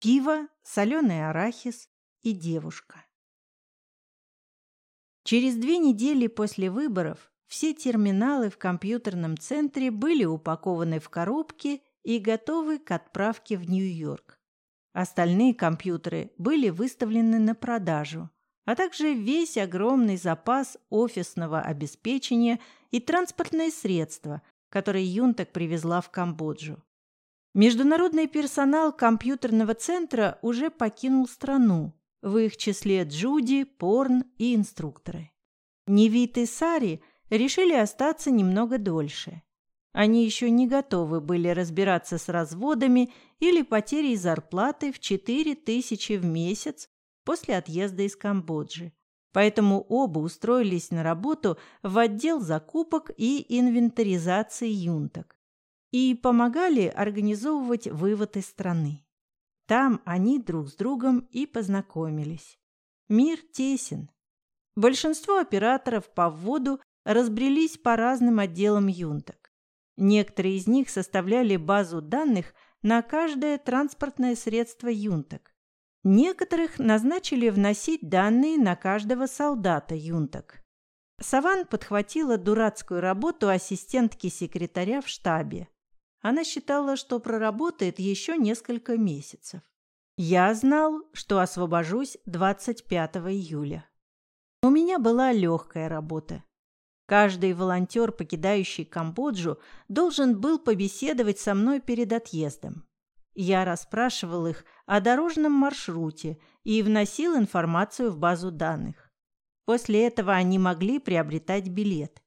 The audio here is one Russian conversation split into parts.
пиво, соленый арахис и девушка. Через две недели после выборов все терминалы в компьютерном центре были упакованы в коробки и готовы к отправке в Нью-Йорк. Остальные компьютеры были выставлены на продажу, а также весь огромный запас офисного обеспечения и транспортные средства, которые Юнтак привезла в Камбоджу. Международный персонал компьютерного центра уже покинул страну, в их числе Джуди, Порн и инструкторы. Невит и Сари решили остаться немного дольше. Они еще не готовы были разбираться с разводами или потерей зарплаты в 4 тысячи в месяц после отъезда из Камбоджи. Поэтому оба устроились на работу в отдел закупок и инвентаризации юнток и помогали организовывать вывод из страны. Там они друг с другом и познакомились. Мир тесен. Большинство операторов по вводу разбрелись по разным отделам юнток. Некоторые из них составляли базу данных на каждое транспортное средство юнток. Некоторых назначили вносить данные на каждого солдата юнток. Саван подхватила дурацкую работу ассистентки секретаря в штабе. Она считала, что проработает еще несколько месяцев. Я знал, что освобожусь 25 июля. У меня была легкая работа. Каждый волонтер, покидающий Камбоджу, должен был побеседовать со мной перед отъездом. Я расспрашивал их о дорожном маршруте и вносил информацию в базу данных. После этого они могли приобретать билет.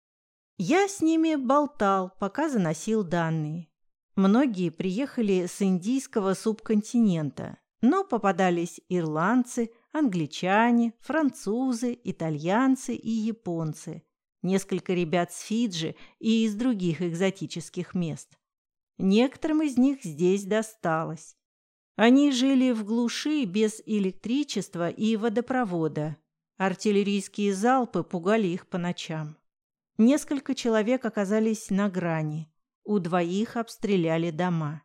Я с ними болтал, пока заносил данные. Многие приехали с индийского субконтинента, но попадались ирландцы, англичане, французы, итальянцы и японцы, несколько ребят с Фиджи и из других экзотических мест. Некоторым из них здесь досталось. Они жили в глуши без электричества и водопровода. Артиллерийские залпы пугали их по ночам. Несколько человек оказались на грани. У двоих обстреляли дома.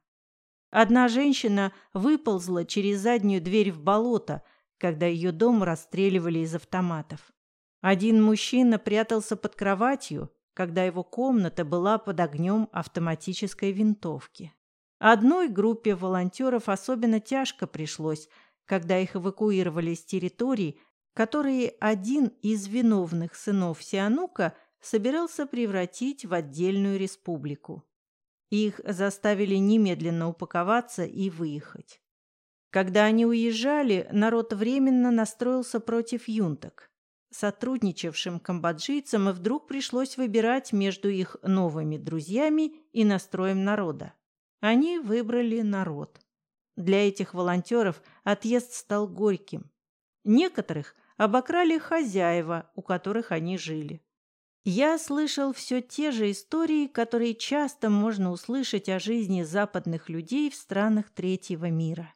Одна женщина выползла через заднюю дверь в болото, когда ее дом расстреливали из автоматов. Один мужчина прятался под кроватью, когда его комната была под огнем автоматической винтовки. Одной группе волонтеров особенно тяжко пришлось, когда их эвакуировали с территорий, которые один из виновных сынов Сианука собирался превратить в отдельную республику. Их заставили немедленно упаковаться и выехать. Когда они уезжали, народ временно настроился против юнток. Сотрудничавшим камбоджийцам вдруг пришлось выбирать между их новыми друзьями и настроем народа. Они выбрали народ. Для этих волонтеров отъезд стал горьким. Некоторых обокрали хозяева, у которых они жили. Я слышал все те же истории, которые часто можно услышать о жизни западных людей в странах третьего мира.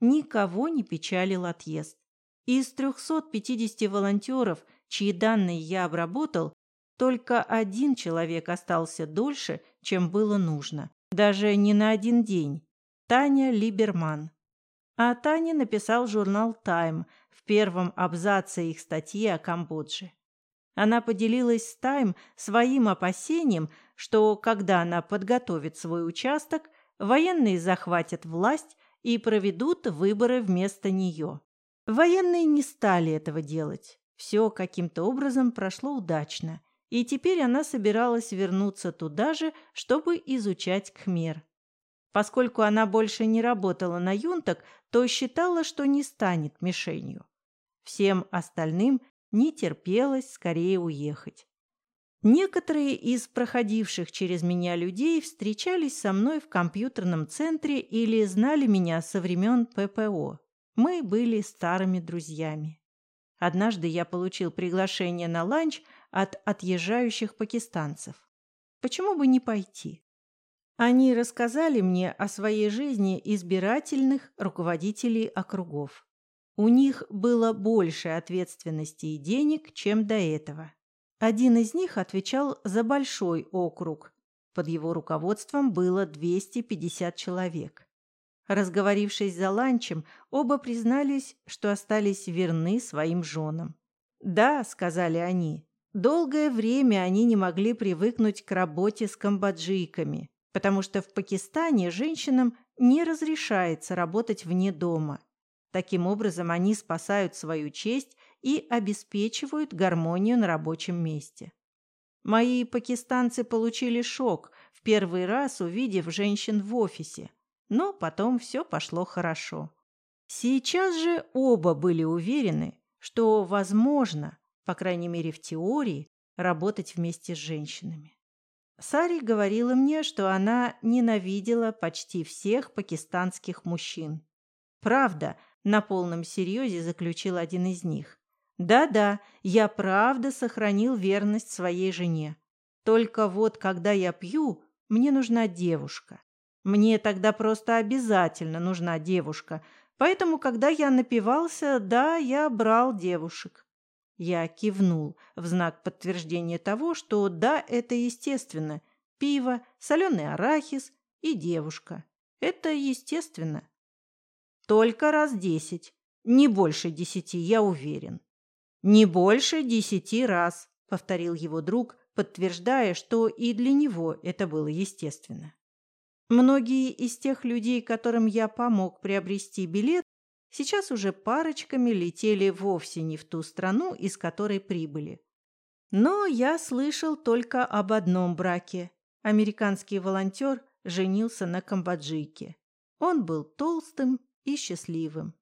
Никого не печалил отъезд. Из 350 волонтеров, чьи данные я обработал, только один человек остался дольше, чем было нужно. Даже не на один день. Таня Либерман. А Таня написал журнал «Тайм» в первом абзаце их статьи о Камбодже. Она поделилась с Тайм своим опасением, что когда она подготовит свой участок, военные захватят власть и проведут выборы вместо нее. Военные не стали этого делать. Все каким-то образом прошло удачно, и теперь она собиралась вернуться туда же, чтобы изучать Кхмер. Поскольку она больше не работала на юнток, то считала, что не станет мишенью. Всем остальным не терпелось скорее уехать. Некоторые из проходивших через меня людей встречались со мной в компьютерном центре или знали меня со времен ППО. Мы были старыми друзьями. Однажды я получил приглашение на ланч от отъезжающих пакистанцев. Почему бы не пойти? Они рассказали мне о своей жизни избирательных руководителей округов. У них было больше ответственности и денег, чем до этого. Один из них отвечал за большой округ. Под его руководством было 250 человек. Разговорившись за ланчем, оба признались, что остались верны своим женам. «Да», — сказали они, — «долгое время они не могли привыкнуть к работе с камбоджийками, потому что в Пакистане женщинам не разрешается работать вне дома. Таким образом, они спасают свою честь и обеспечивают гармонию на рабочем месте. Мои пакистанцы получили шок, в первый раз увидев женщин в офисе, но потом все пошло хорошо. Сейчас же оба были уверены, что возможно, по крайней мере в теории, работать вместе с женщинами. Сари говорила мне, что она ненавидела почти всех пакистанских мужчин. Правда, на полном серьезе заключил один из них. Да-да, я правда сохранил верность своей жене. Только вот когда я пью, мне нужна девушка. Мне тогда просто обязательно нужна девушка. Поэтому, когда я напивался, да, я брал девушек. Я кивнул в знак подтверждения того, что да, это естественно. Пиво, соленый арахис и девушка. Это естественно. Только раз десять. Не больше десяти, я уверен. Не больше десяти раз, повторил его друг, подтверждая, что и для него это было естественно. Многие из тех людей, которым я помог приобрести билет, сейчас уже парочками летели вовсе не в ту страну, из которой прибыли. Но я слышал только об одном браке. Американский волонтер женился на камбоджийке. Он был толстым и счастливым.